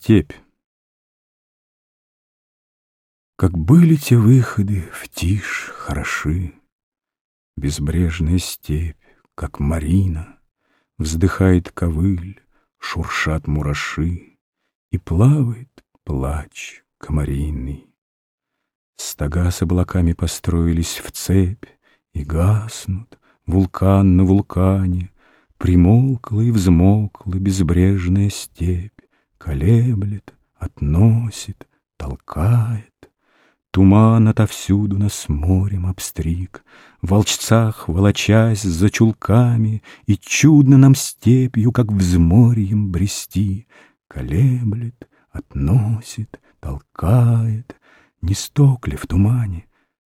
Степь. Как были те выходы в тишь хороши, Безбрежная степь, как Марина, Вздыхает ковыль, шуршат мураши, И плавает плач комаринный. Стога с облаками построились в цепь И гаснут, вулкан на вулкане, Примолкла и взмокла безбрежная степь, Колеблет, относит, толкает. Туман отовсюду нас морем обстриг, В волчцах, волочась за чулками, И чудно нам степью, как взморьем брести, Колеблет, относит, толкает. Не сток ли в тумане?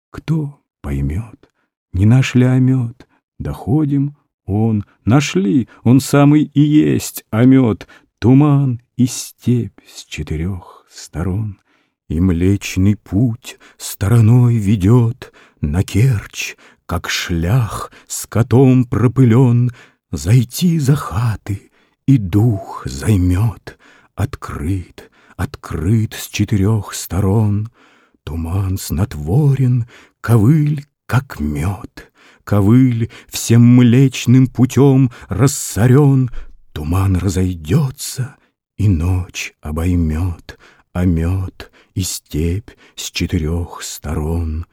Кто поймет? Не наш ли омет? Доходим, он, нашли, он самый и есть омет, Туман и степь с четырех сторон. И Млечный путь стороной ведет На Керчь, как шлях с котом пропылен, Зайти за хаты и дух займет, Открыт, открыт с четырех сторон, Туман снотворен, ковыль, как мед, Ковыль всем млечным путем рассорен, Туман разойдется, и ночь обоймет, мед и степь с четырех сторон.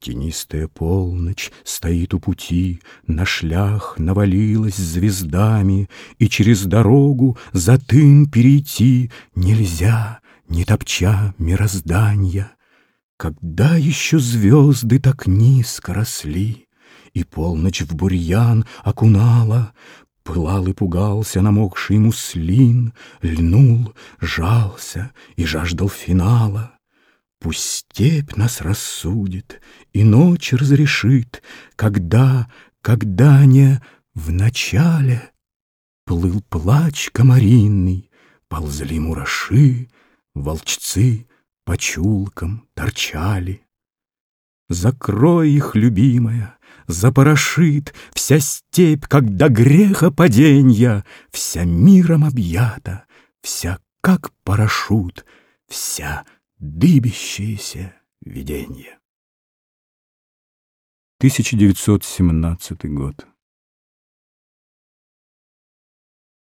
Тенистая полночь стоит у пути, На шлях навалилась звездами, И через дорогу за тын перейти Нельзя, не топча мирозданья. Когда еще звезды так низко росли, И полночь в бурьян окунала, Пылал и пугался намокший муслин, Льнул, жался и жаждал финала. Пусть степь нас рассудит и ночь разрешит, Когда, когда не в начале Плыл плач комаринный, ползли мураши, Волчцы по чулкам торчали. Закрой их, любимая, запорошит Вся степь, как до греха паденья, Вся миром объята, вся как парашют, Вся дыбящееся виденье. 1917 год.